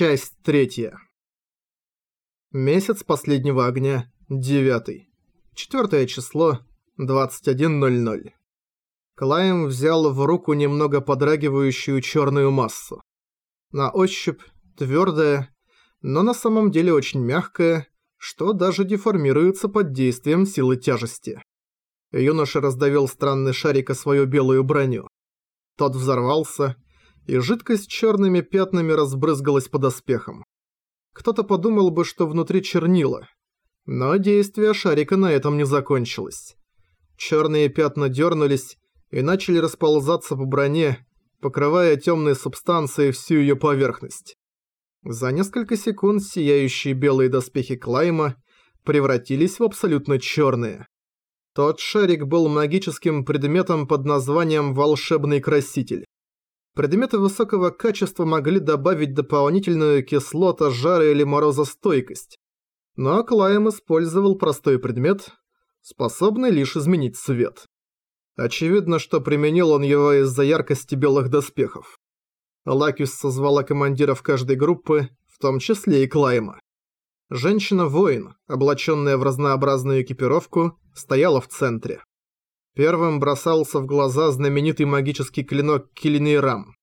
Часть третья. Месяц последнего огня, девятый. Четвертое число, 21.00. Клайм взял в руку немного подрагивающую черную массу. На ощупь твердая, но на самом деле очень мягкая, что даже деформируется под действием силы тяжести. Юноша раздавил странный шарик о свою белую броню. Тот взорвался, и жидкость черными пятнами разбрызгалась по доспехам. Кто-то подумал бы, что внутри чернила, но действие шарика на этом не закончилось. Черные пятна дернулись и начали расползаться по броне, покрывая темной субстанцией всю ее поверхность. За несколько секунд сияющие белые доспехи Клайма превратились в абсолютно черные. Тот шарик был магическим предметом под названием «Волшебный краситель». Предметы высокого качества могли добавить дополнительную кислота, жара или морозостойкость. Но Клайм использовал простой предмет, способный лишь изменить цвет. Очевидно, что применил он его из-за яркости белых доспехов. Лакюс созвала командиров каждой группы, в том числе и Клайма. Женщина-воин, облаченная в разнообразную экипировку, стояла в центре. Первым бросался в глаза знаменитый магический клинок Килинейрам.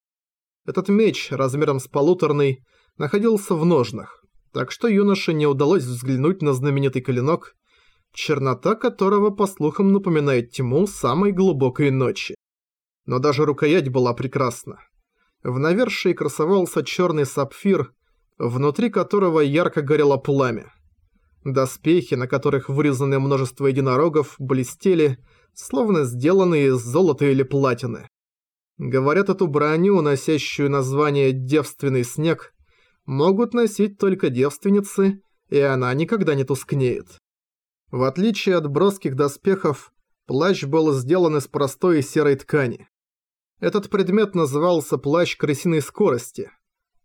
Этот меч, размером с полуторный, находился в ножнах, так что юноше не удалось взглянуть на знаменитый клинок, чернота которого, по слухам, напоминает тьму самой глубокой ночи. Но даже рукоять была прекрасна. В навершии красовался черный сапфир, внутри которого ярко горело пламя. Доспехи, на которых вырезаны множество единорогов, блестели, словно сделанные из золота или платины. Говорят, эту броню, носящую название «девственный снег», могут носить только девственницы, и она никогда не тускнеет. В отличие от броских доспехов, плащ был сделан из простой серой ткани. Этот предмет назывался плащ крысиной скорости.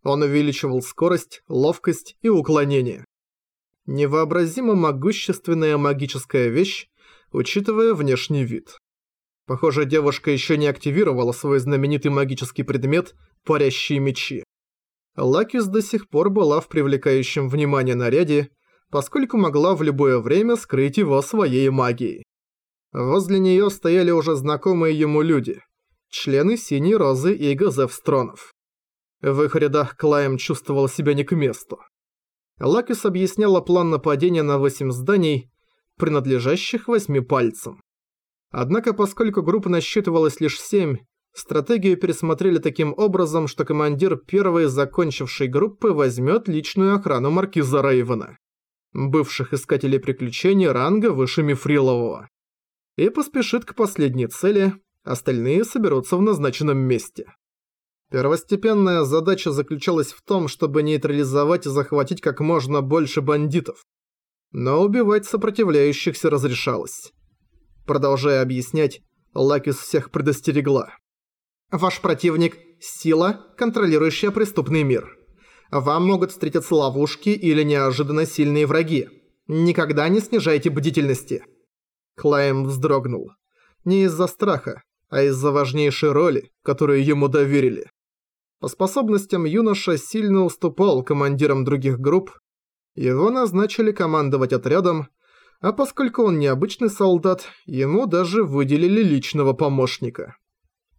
Он увеличивал скорость, ловкость и уклонение. Невообразимо могущественная магическая вещь, учитывая внешний вид. Похоже, девушка еще не активировала свой знаменитый магический предмет «Парящие мечи». Лакис до сих пор была в привлекающем внимание наряде, поскольку могла в любое время скрыть его своей магией. Возле нее стояли уже знакомые ему люди, члены Синей Розы и Газев Стронов. В их рядах Клайм чувствовал себя не к месту. Лакис объясняла план нападения на восемь зданий, принадлежащих восьми пальцам. Однако, поскольку группа насчитывалась лишь семь, стратегию пересмотрели таким образом, что командир первой закончившей группы возьмет личную охрану маркиза Рейвена, бывших искателей приключений ранга выше Мифрилового, и поспешит к последней цели, остальные соберутся в назначенном месте. Первостепенная задача заключалась в том, чтобы нейтрализовать и захватить как можно больше бандитов, но убивать сопротивляющихся разрешалось. Продолжая объяснять, Лакис всех предостерегла. «Ваш противник – сила, контролирующая преступный мир. Вам могут встретиться ловушки или неожиданно сильные враги. Никогда не снижайте бдительности». Клайм вздрогнул. Не из-за страха, а из-за важнейшей роли, которую ему доверили. По способностям юноша сильно уступал командирам других групп, его назначили командовать отрядом, а поскольку он необычный солдат, ему даже выделили личного помощника.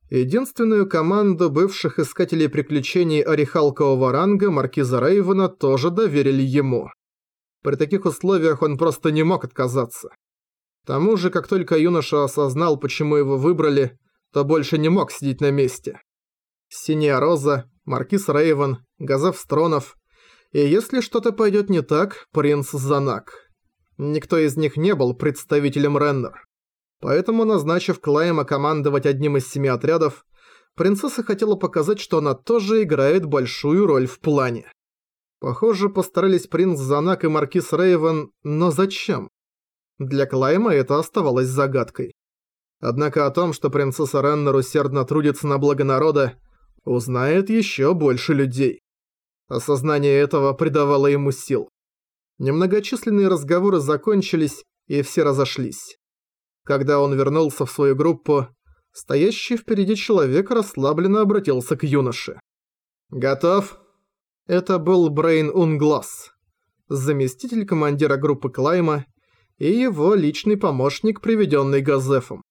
Единственную команду бывших искателей приключений орехалкового ранга маркиза Рейвена тоже доверили ему. При таких условиях он просто не мог отказаться. К тому же, как только юноша осознал, почему его выбрали, то больше не мог сидеть на месте. Синяя Роза, Маркиз Рейвен, Газев Стронов и если что-то пойдет не так, принц Занак. Никто из них не был представителем Реннер. Поэтому, назначив Клайма командовать одним из семи отрядов, принцесса хотела показать, что она тоже играет большую роль в плане. Похоже, постарались принц Занак и маркиз Рейвен, но зачем? Для Клайма это оставалось загадкой. Однако о том, что принцесса Реннер усердно трудится на благо народа, узнает еще больше людей. Осознание этого придавало ему сил. Немногочисленные разговоры закончились, и все разошлись. Когда он вернулся в свою группу, стоящий впереди человек расслабленно обратился к юноше. «Готов?» Это был Брейн Унглас, заместитель командира группы Клайма и его личный помощник, приведенный Газефом.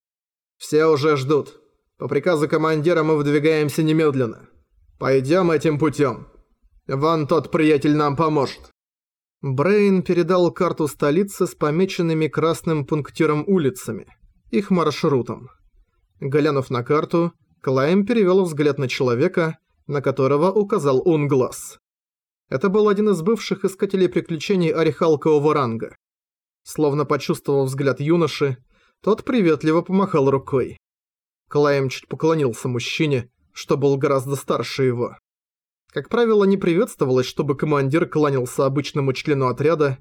«Все уже ждут. По приказу командира мы выдвигаемся немедленно. Пойдем этим путем. Вон тот приятель нам поможет». Брейн передал карту столицы с помеченными красным пунктиром улицами, их маршрутом. Глянув на карту, Клайм перевел взгляд на человека, на которого указал Унглас. Это был один из бывших искателей приключений орехалкового ранга. Словно почувствовав взгляд юноши, тот приветливо помахал рукой. Клайм чуть поклонился мужчине, что был гораздо старше его. Как правило, не приветствовалось, чтобы командир кланялся обычному члену отряда,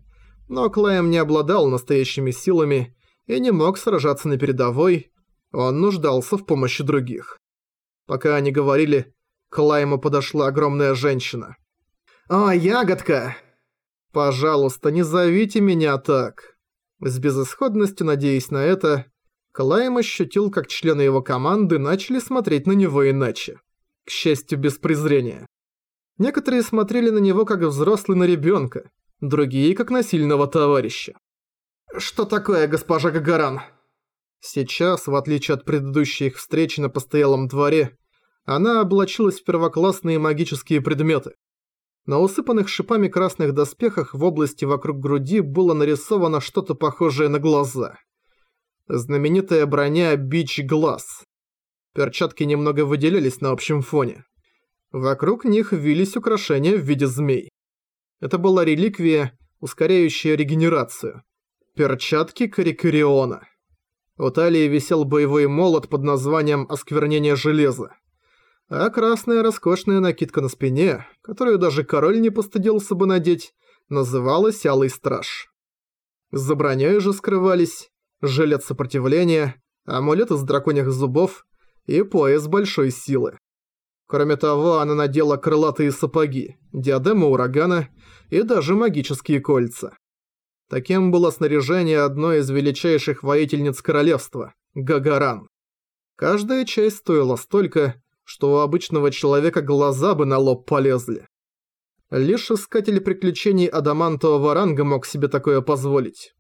но Клайм не обладал настоящими силами и не мог сражаться на передовой, он нуждался в помощи других. Пока они говорили, к Клайму подошла огромная женщина. «О, ягодка!» «Пожалуйста, не зовите меня так!» С безысходностью надеясь на это, Клайм ощутил, как члены его команды начали смотреть на него иначе. К счастью, без презрения. Некоторые смотрели на него как взрослый на ребенка, другие как на сильного товарища. «Что такое, госпожа Гагаран?» Сейчас, в отличие от предыдущей их встречи на постоялом дворе, она облачилась в первоклассные магические предметы. На усыпанных шипами красных доспехах в области вокруг груди было нарисовано что-то похожее на глаза. Знаменитая броня «Бич Глаз». Перчатки немного выделялись на общем фоне. Вокруг них вились украшения в виде змей. Это была реликвия, ускоряющая регенерацию. Перчатки Карикариона. У талии висел боевой молот под названием «Осквернение железа». А красная роскошная накидка на спине, которую даже король не постыдился бы надеть, называлась «Алый страж». За броней же скрывались жилет сопротивления, амулет из драконьих зубов и пояс большой силы. Кроме того, она надела крылатые сапоги, диадему урагана и даже магические кольца. Таким было снаряжение одной из величайших воительниц королевства – Гагаран. Каждая часть стоила столько, что у обычного человека глаза бы на лоб полезли. Лишь искатель приключений адамантового ранга мог себе такое позволить.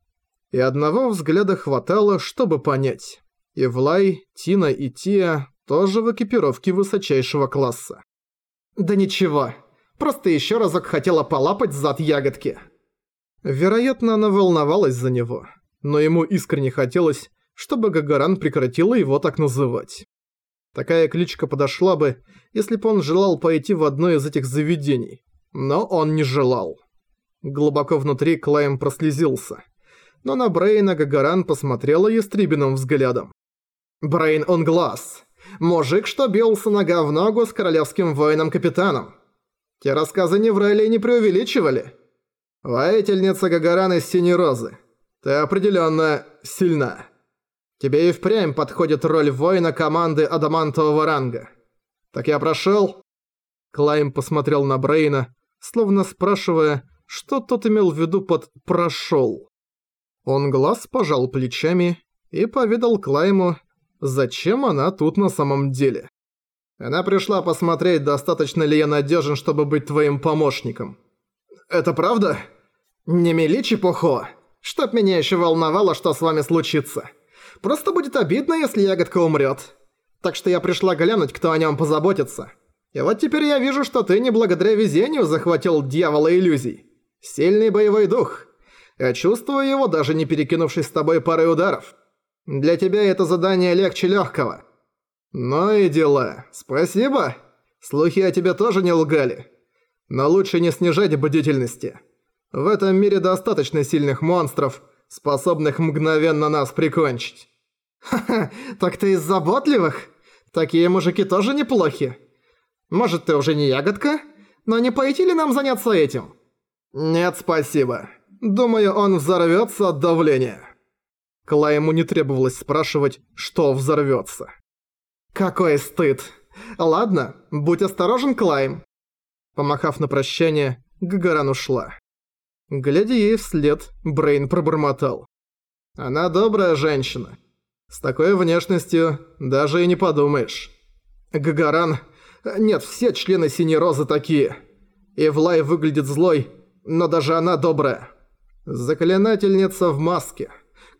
И одного взгляда хватало, чтобы понять. Ивлай, Тина и Тия тоже в экипировке высочайшего класса. «Да ничего, просто еще разок хотела полапать зад ягодки». Вероятно, она волновалась за него, но ему искренне хотелось, чтобы Гагаран прекратила его так называть. Такая кличка подошла бы, если бы он желал пойти в одно из этих заведений, но он не желал. Глубоко внутри Клайм прослезился, но на Брейна Гагаран посмотрела ястребиным взглядом. «Брейн он глаз!» Мужик, что бился нога в ногу с королевским воином-капитаном. Те рассказы не врали и не преувеличивали. Воительница Гагаран из Синей Розы. Ты определенно сильна. Тебе и впрямь подходит роль воина команды адамантового ранга. Так я прошел. Клайм посмотрел на Брейна, словно спрашивая, что тот имел в виду под «прошел». Он глаз пожал плечами и поведал Клайму, Зачем она тут на самом деле? Она пришла посмотреть, достаточно ли я надежен, чтобы быть твоим помощником. Это правда? Не мели чепуху. Чтоб меня еще волновало, что с вами случится. Просто будет обидно, если ягодка умрет. Так что я пришла глянуть, кто о нем позаботится. И вот теперь я вижу, что ты не благодаря везению захватил дьявола иллюзий. Сильный боевой дух. Я чувствую его, даже не перекинувшись с тобой парой ударов. Для тебя это задание легче легкого. Ну и дела. Спасибо. Слухи о тебе тоже не лгали. Но лучше не снижать бдительности. В этом мире достаточно сильных монстров, способных мгновенно нас прикончить. Ха-ха, так ты из заботливых? Такие мужики тоже неплохи. Может, ты уже не ягодка? Но не пойти ли нам заняться этим? Нет, спасибо. Думаю, он взорвётся от давления. Клайму не требовалось спрашивать, что взорвётся. «Какой стыд! Ладно, будь осторожен, Клайм!» Помахав на прощание, Гагаран ушла. Глядя ей вслед, Брейн пробормотал. «Она добрая женщина. С такой внешностью даже и не подумаешь. Гагаран... Нет, все члены Синей Розы такие. Ивлай выглядит злой, но даже она добрая. Заклинательница в маске.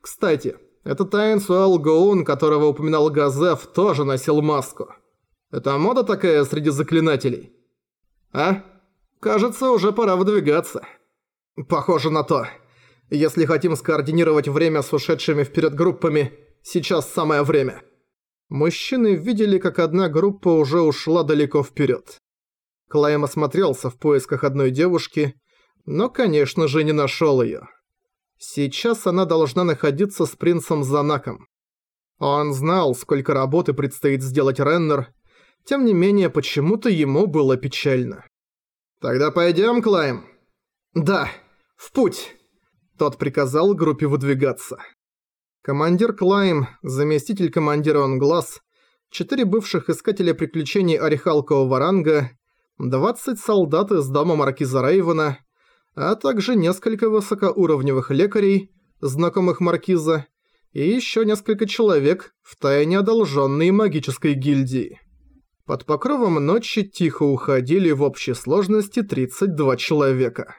Кстати, это Тайн Суэл Гоун, которого упоминал Газеф, тоже носил маску. Это мода такая среди заклинателей? А? Кажется, уже пора выдвигаться. Похоже на то. Если хотим скоординировать время с ушедшими вперед группами, сейчас самое время. Мужчины видели, как одна группа уже ушла далеко вперед. Клайм осмотрелся в поисках одной девушки, но, конечно же, не нашел ее. Сейчас она должна находиться с принцем Занаком. Он знал, сколько работы предстоит сделать Реннер, тем не менее, почему-то ему было печально. «Тогда пойдем, Клайм?» «Да, в путь!» Тот приказал группе выдвигаться. Командир Клайм, заместитель командира Онглаз, четыре бывших искателя приключений Орехалкового ранга, 20 солдат из дома Маркиза Рейвена, а также несколько высокоуровневых лекарей, знакомых Маркиза, и еще несколько человек в тайне одолженной магической гильдии. Под покровом ночи тихо уходили в общей сложности 32 человека.